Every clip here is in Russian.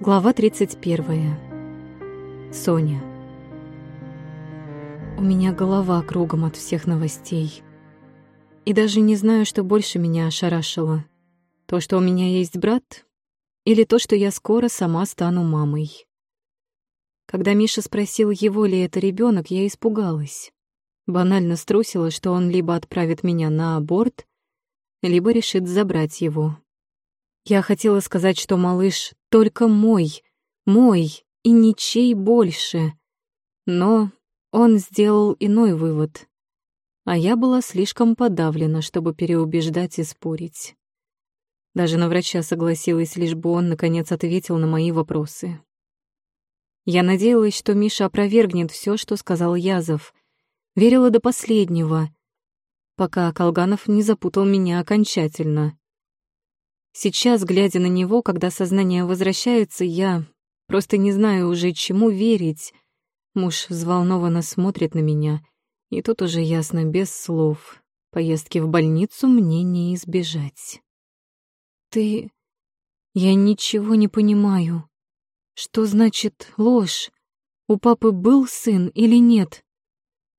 Глава 31. Соня. У меня голова кругом от всех новостей. И даже не знаю, что больше меня ошарашило. То, что у меня есть брат, или то, что я скоро сама стану мамой. Когда Миша спросил, его ли это ребенок, я испугалась. Банально струсила, что он либо отправит меня на аборт, либо решит забрать его. Я хотела сказать, что малыш только мой, мой и ничей больше. Но он сделал иной вывод. А я была слишком подавлена, чтобы переубеждать и спорить. Даже на врача согласилась, лишь бы он, наконец, ответил на мои вопросы. Я надеялась, что Миша опровергнет все, что сказал Язов. Верила до последнего, пока Колганов не запутал меня окончательно. Сейчас, глядя на него, когда сознание возвращается, я просто не знаю уже, чему верить. Муж взволнованно смотрит на меня, и тут уже ясно, без слов. Поездки в больницу мне не избежать. «Ты... Я ничего не понимаю. Что значит ложь? У папы был сын или нет?»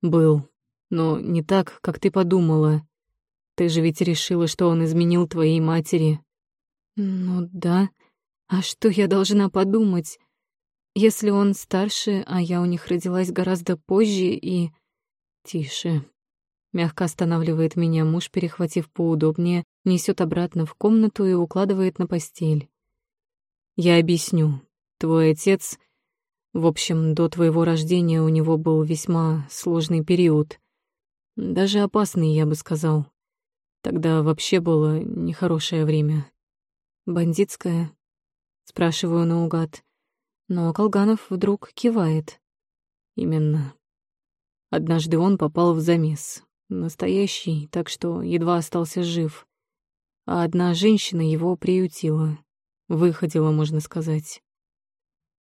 «Был, но не так, как ты подумала. Ты же ведь решила, что он изменил твоей матери, ну да. А что я должна подумать? Если он старше, а я у них родилась гораздо позже и... Тише. Мягко останавливает меня муж, перехватив поудобнее, несет обратно в комнату и укладывает на постель. Я объясню. Твой отец... В общем, до твоего рождения у него был весьма сложный период. Даже опасный, я бы сказал. Тогда вообще было нехорошее время. Бандитская? Спрашиваю наугад. Но Колганов вдруг кивает. Именно. Однажды он попал в замес. Настоящий, так что едва остался жив. А одна женщина его приютила. Выходила, можно сказать.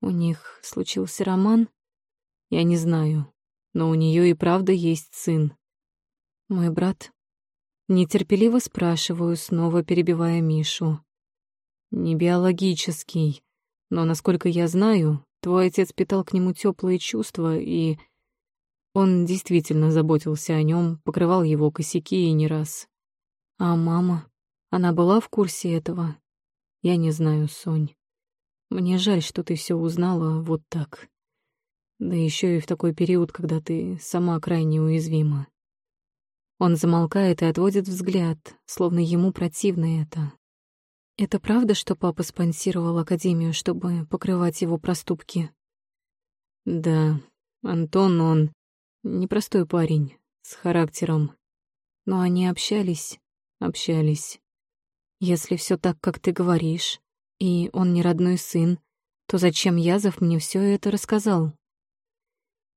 У них случился роман? Я не знаю, но у нее и правда есть сын. Мой брат? Нетерпеливо спрашиваю, снова перебивая Мишу. Не биологический, но, насколько я знаю, твой отец питал к нему теплые чувства, и он действительно заботился о нем, покрывал его косяки и не раз. А мама? Она была в курсе этого? Я не знаю, Сонь. Мне жаль, что ты все узнала вот так. Да еще и в такой период, когда ты сама крайне уязвима. Он замолкает и отводит взгляд, словно ему противно это. Это правда, что папа спонсировал Академию, чтобы покрывать его проступки? Да, Антон, он непростой парень, с характером. Но они общались, общались. Если все так, как ты говоришь, и он не родной сын, то зачем Язов мне все это рассказал?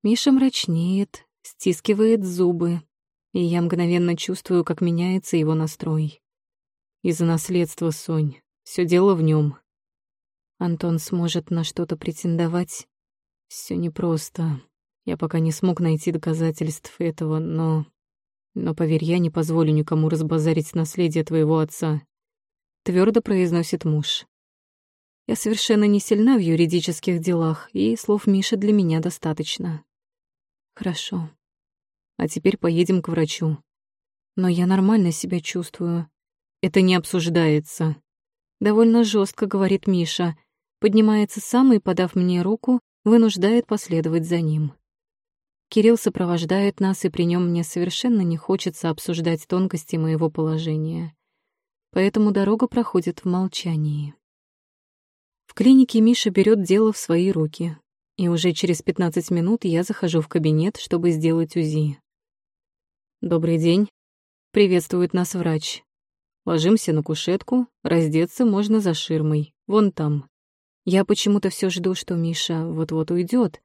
Миша мрачнеет, стискивает зубы, и я мгновенно чувствую, как меняется его настрой. Из-за наследства, Сонь. Все дело в нем. Антон сможет на что-то претендовать. Все непросто. Я пока не смог найти доказательств этого, но... Но, поверь, я не позволю никому разбазарить наследие твоего отца. Твердо произносит муж. Я совершенно не сильна в юридических делах, и слов Миши для меня достаточно. Хорошо. А теперь поедем к врачу. Но я нормально себя чувствую. Это не обсуждается. Довольно жестко говорит Миша, поднимается сам и, подав мне руку, вынуждает последовать за ним. Кирилл сопровождает нас, и при нем мне совершенно не хочется обсуждать тонкости моего положения. Поэтому дорога проходит в молчании. В клинике Миша берет дело в свои руки, и уже через 15 минут я захожу в кабинет, чтобы сделать УЗИ. «Добрый день», — приветствует нас врач. Ложимся на кушетку, раздеться можно за ширмой, вон там. Я почему-то все жду, что Миша вот-вот уйдет,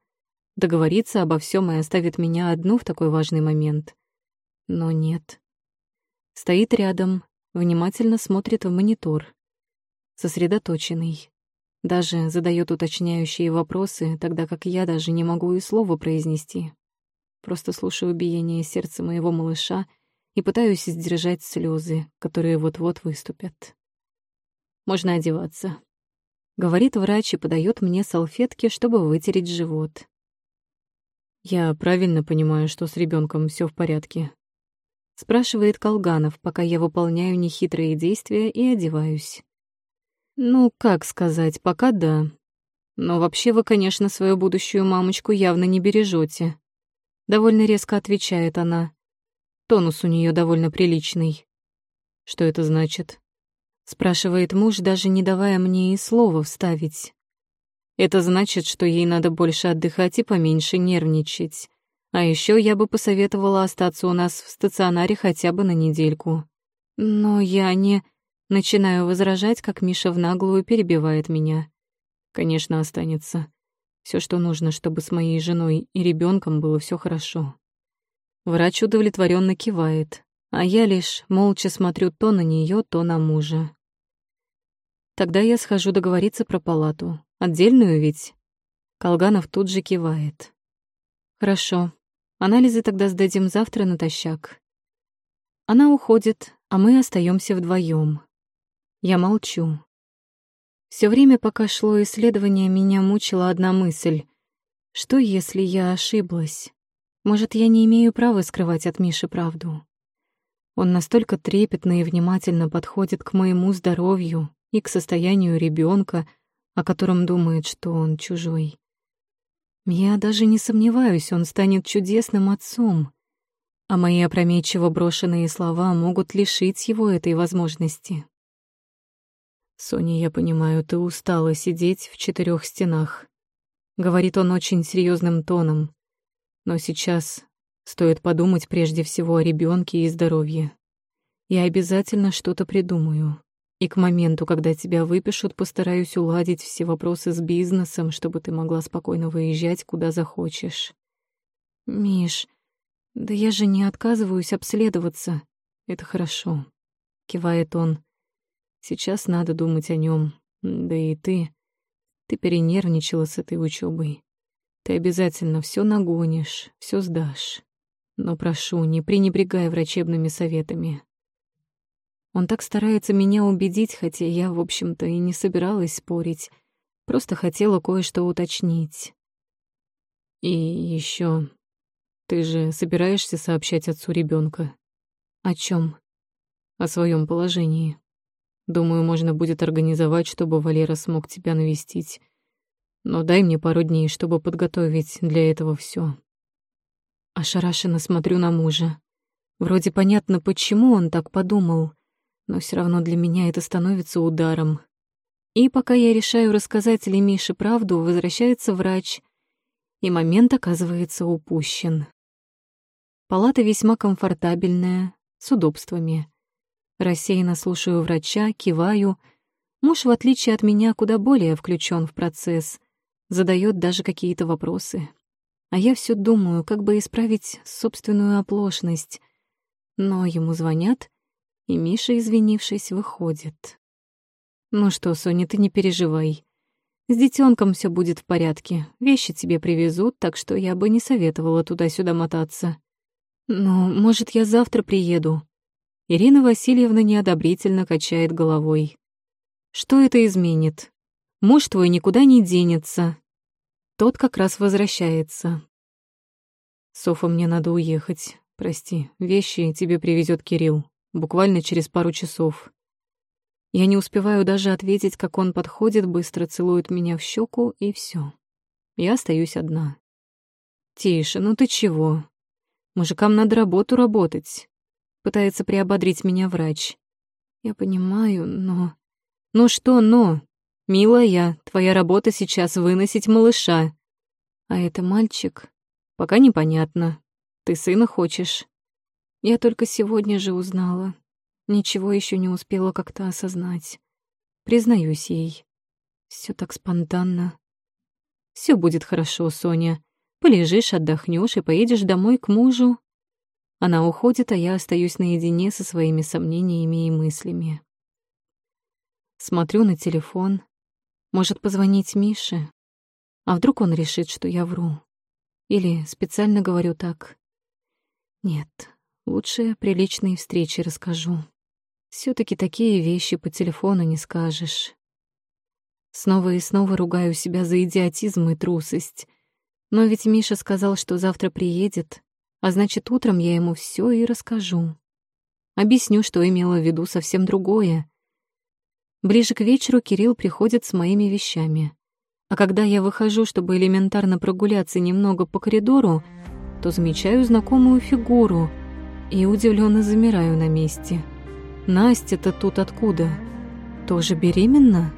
договорится обо всем и оставит меня одну в такой важный момент. Но нет. Стоит рядом, внимательно смотрит в монитор. Сосредоточенный. Даже задает уточняющие вопросы, тогда как я даже не могу и слова произнести. Просто слушаю биение сердца моего малыша и пытаюсь сдержать слезы, которые вот-вот выступят. Можно одеваться. Говорит врач и подает мне салфетки, чтобы вытереть живот. Я правильно понимаю, что с ребенком все в порядке? Спрашивает Колганов, пока я выполняю нехитрые действия и одеваюсь. Ну, как сказать, пока да. Но вообще вы, конечно, свою будущую мамочку явно не бережете. Довольно резко отвечает она. Тонус у нее довольно приличный. Что это значит? Спрашивает муж, даже не давая мне и слова вставить. Это значит, что ей надо больше отдыхать и поменьше нервничать. А еще я бы посоветовала остаться у нас в стационаре хотя бы на недельку. Но я не... Начинаю возражать, как Миша в наглую перебивает меня. Конечно, останется. Все, что нужно, чтобы с моей женой и ребенком было все хорошо. Врач удовлетворенно кивает, а я лишь молча смотрю то на нее, то на мужа. Тогда я схожу договориться про палату. Отдельную ведь? Колганов тут же кивает. Хорошо. Анализы тогда сдадим завтра натощак. Она уходит, а мы остаемся вдвоем. Я молчу. Все время, пока шло исследование, меня мучила одна мысль. Что, если я ошиблась? Может, я не имею права скрывать от Миши правду? Он настолько трепетно и внимательно подходит к моему здоровью и к состоянию ребенка, о котором думает, что он чужой. Я даже не сомневаюсь, он станет чудесным отцом, а мои опрометчиво брошенные слова могут лишить его этой возможности. «Соня, я понимаю, ты устала сидеть в четырех стенах», — говорит он очень серьезным тоном. «Но сейчас стоит подумать прежде всего о ребенке и здоровье. Я обязательно что-то придумаю. И к моменту, когда тебя выпишут, постараюсь уладить все вопросы с бизнесом, чтобы ты могла спокойно выезжать, куда захочешь». «Миш, да я же не отказываюсь обследоваться. Это хорошо», — кивает он. Сейчас надо думать о нем. Да и ты... Ты перенервничала с этой учебой. Ты обязательно все нагонишь, все сдашь. Но прошу, не пренебрегай врачебными советами. Он так старается меня убедить, хотя я, в общем-то, и не собиралась спорить. Просто хотела кое-что уточнить. И еще, ты же собираешься сообщать отцу ребенка? О чем? О своем положении. Думаю, можно будет организовать, чтобы Валера смог тебя навестить. Но дай мне пару дней, чтобы подготовить для этого все. Ошарашенно смотрю на мужа. Вроде понятно, почему он так подумал, но все равно для меня это становится ударом. И пока я решаю рассказать ли Мише правду, возвращается врач, и момент оказывается упущен. Палата весьма комфортабельная, с удобствами. Рассеянно слушаю врача, киваю. Муж, в отличие от меня, куда более включен в процесс, задает даже какие-то вопросы. А я все думаю, как бы исправить собственную оплошность. Но ему звонят, и Миша, извинившись, выходит. «Ну что, Соня, ты не переживай. С детенком все будет в порядке. Вещи тебе привезут, так что я бы не советовала туда-сюда мотаться. Ну, может, я завтра приеду?» Ирина Васильевна неодобрительно качает головой. «Что это изменит? Муж твой никуда не денется». Тот как раз возвращается. «Софа, мне надо уехать. Прости, вещи тебе привезет Кирилл. Буквально через пару часов». Я не успеваю даже ответить, как он подходит, быстро целует меня в щеку, и все. Я остаюсь одна. «Тише, ну ты чего? Мужикам надо работу работать. Пытается приободрить меня врач. Я понимаю, но... Ну что «но»? Милая, твоя работа сейчас выносить малыша. А это мальчик? Пока непонятно. Ты сына хочешь? Я только сегодня же узнала. Ничего еще не успела как-то осознать. Признаюсь ей. Все так спонтанно. Все будет хорошо, Соня. Полежишь, отдохнешь и поедешь домой к мужу. Она уходит, а я остаюсь наедине со своими сомнениями и мыслями. Смотрю на телефон. Может позвонить Мише? А вдруг он решит, что я вру? Или специально говорю так? Нет, лучше при личной встрече расскажу. все таки такие вещи по телефону не скажешь. Снова и снова ругаю себя за идиотизм и трусость. Но ведь Миша сказал, что завтра приедет, а значит, утром я ему все и расскажу. Объясню, что имела в виду совсем другое. Ближе к вечеру Кирилл приходит с моими вещами. А когда я выхожу, чтобы элементарно прогуляться немного по коридору, то замечаю знакомую фигуру и удивленно замираю на месте. Настя-то тут откуда? Тоже беременна?